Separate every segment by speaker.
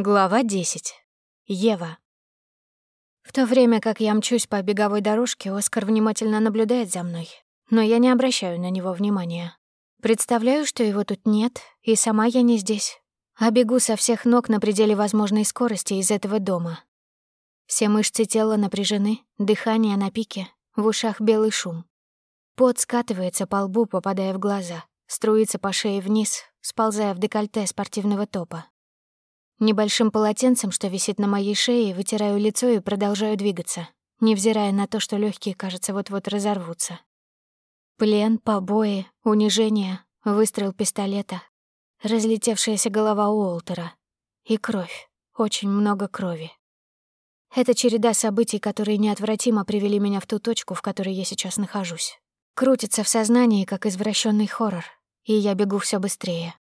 Speaker 1: Глава 10. Ева. В то время как я мчусь по беговой дорожке, Оскар внимательно наблюдает за мной, но я не обращаю на него внимания. Представляю, что его тут нет, и сама я не здесь, а бегу со всех ног на пределе возможной скорости из этого дома. Все мышцы тела напряжены, дыхание на пике, в ушах белый шум. Пот скатывается по лбу, попадая в глаза, струится по шее вниз, сползая в декольте спортивного топа. Небольшим полотенцем, что висит на моей шее, вытираю лицо и продолжаю двигаться, невзирая на то, что легкие, кажется, вот-вот разорвутся. Плен, побои, унижение, выстрел пистолета, разлетевшаяся голова Уолтера и кровь, очень много крови. Это череда событий, которые неотвратимо привели меня в ту точку, в которой я сейчас нахожусь. Крутится в сознании, как извращенный хоррор, и я бегу все быстрее.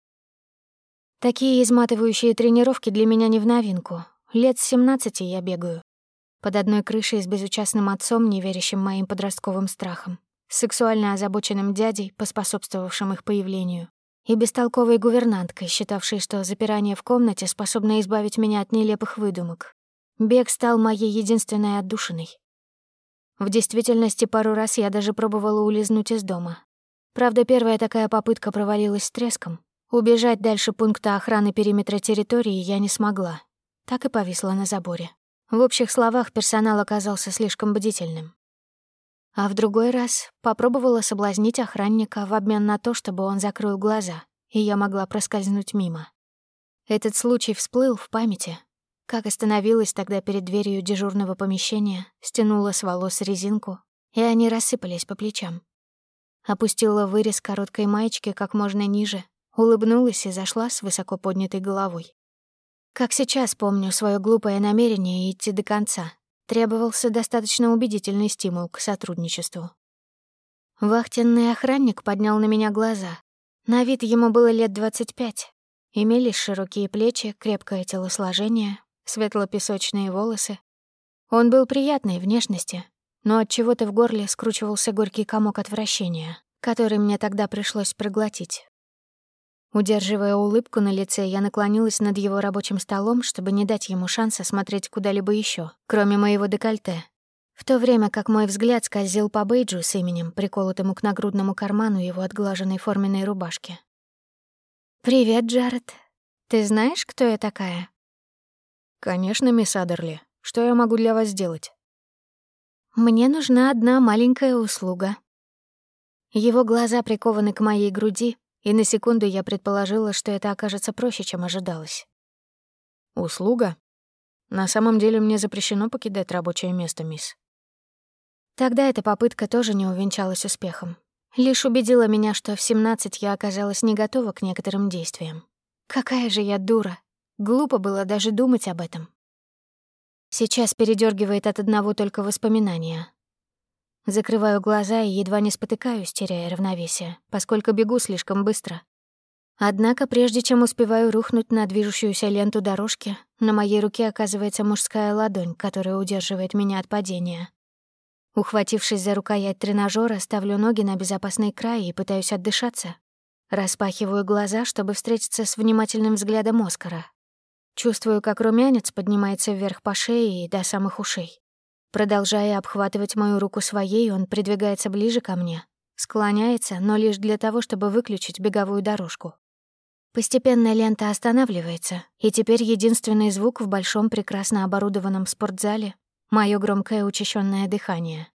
Speaker 1: Такие изматывающие тренировки для меня не в новинку. Лет с 17 я бегаю. Под одной крышей с безучастным отцом, не верящим моим подростковым страхам, сексуально озабоченным дядей, поспособствовавшим их появлению, и бестолковой гувернанткой, считавшей, что запирание в комнате способно избавить меня от нелепых выдумок. Бег стал моей единственной отдушиной. В действительности, пару раз я даже пробовала улизнуть из дома. Правда, первая такая попытка провалилась с треском, Убежать дальше пункта охраны периметра территории я не смогла. Так и повисла на заборе. В общих словах персонал оказался слишком бдительным. А в другой раз попробовала соблазнить охранника в обмен на то, чтобы он закрыл глаза, и я могла проскользнуть мимо. Этот случай всплыл в памяти. Как остановилась тогда перед дверью дежурного помещения, стянула с волос резинку, и они рассыпались по плечам. Опустила вырез короткой маечки как можно ниже улыбнулась и зашла с высоко поднятой головой. Как сейчас помню свое глупое намерение идти до конца. Требовался достаточно убедительный стимул к сотрудничеству. Вахтенный охранник поднял на меня глаза. На вид ему было лет 25. Имелись широкие плечи, крепкое телосложение, светло-песочные волосы. Он был приятной внешности, но от чего то в горле скручивался горький комок отвращения, который мне тогда пришлось проглотить. Удерживая улыбку на лице, я наклонилась над его рабочим столом, чтобы не дать ему шанса смотреть куда-либо еще, кроме моего декольте. В то время как мой взгляд скользил по бейджу с именем, приколотому к нагрудному карману его отглаженной форменной рубашки. «Привет, Джаред. Ты знаешь, кто я такая?»
Speaker 2: «Конечно, мисс Адерли. Что я могу для вас сделать?»
Speaker 1: «Мне нужна одна маленькая услуга». Его глаза прикованы к моей груди, и на секунду я предположила, что это окажется проще, чем ожидалось.
Speaker 2: «Услуга? На самом деле мне запрещено покидать рабочее место, мисс».
Speaker 1: Тогда эта попытка тоже не увенчалась успехом. Лишь убедила меня, что в 17 я оказалась не готова к некоторым действиям. Какая же я дура. Глупо было даже думать об этом. Сейчас передергивает от одного только воспоминания. Закрываю глаза и едва не спотыкаюсь, теряя равновесие, поскольку бегу слишком быстро. Однако, прежде чем успеваю рухнуть на движущуюся ленту дорожки, на моей руке оказывается мужская ладонь, которая удерживает меня от падения. Ухватившись за рукоять тренажера, ставлю ноги на безопасный край и пытаюсь отдышаться. Распахиваю глаза, чтобы встретиться с внимательным взглядом Оскара. Чувствую, как румянец поднимается вверх по шее и до самых ушей. Продолжая обхватывать мою руку своей, он придвигается ближе ко мне, склоняется, но лишь для того, чтобы выключить беговую дорожку. Постепенно лента останавливается, и теперь единственный звук в большом прекрасно оборудованном спортзале — моё громкое учащенное дыхание.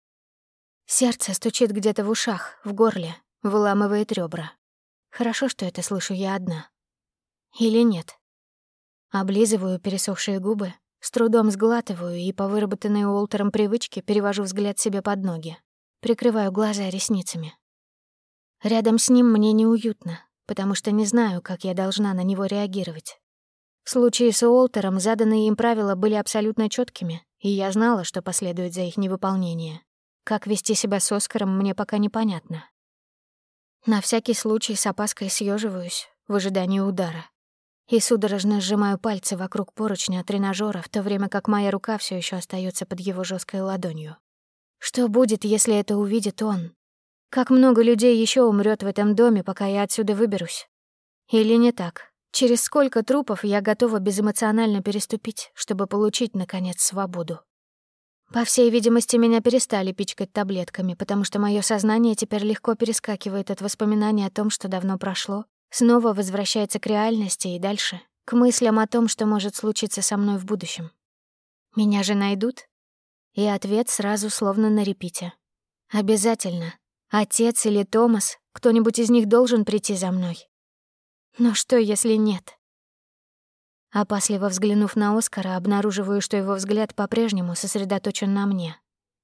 Speaker 1: Сердце стучит где-то в ушах, в горле, выламывает ребра. Хорошо, что это слышу я одна. Или нет? Облизываю пересохшие губы, с трудом сглатываю и по выработанной Уолтером привычке перевожу взгляд себе под ноги. Прикрываю глаза ресницами. Рядом с ним мне неуютно, потому что не знаю, как я должна на него реагировать. В случае с Уолтером заданные им правила были абсолютно четкими, и я знала, что последует за их невыполнение. Как вести себя с Оскаром, мне пока непонятно. На всякий случай с опаской съеживаюсь в ожидании удара и судорожно сжимаю пальцы вокруг поручня тренажера, в то время как моя рука все еще остается под его жесткой ладонью. Что будет, если это увидит он? Как много людей еще умрет в этом доме, пока я отсюда выберусь? Или не так? Через сколько трупов я готова безэмоционально переступить, чтобы получить, наконец, свободу? По всей видимости, меня перестали пичкать таблетками, потому что мое сознание теперь легко перескакивает от воспоминаний о том, что давно прошло, снова возвращается к реальности и дальше, к мыслям о том, что может случиться со мной в будущем. Меня же найдут? И ответ сразу словно на репите. Обязательно. Отец или Томас, кто-нибудь из них должен прийти за мной. Но что, если нет? Опасливо взглянув на Оскара, обнаруживаю, что его взгляд по-прежнему сосредоточен на мне.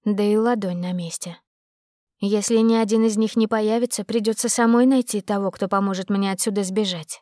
Speaker 1: Да и ладонь на месте. Если ни один из них не появится, придется самой найти того, кто поможет мне отсюда сбежать.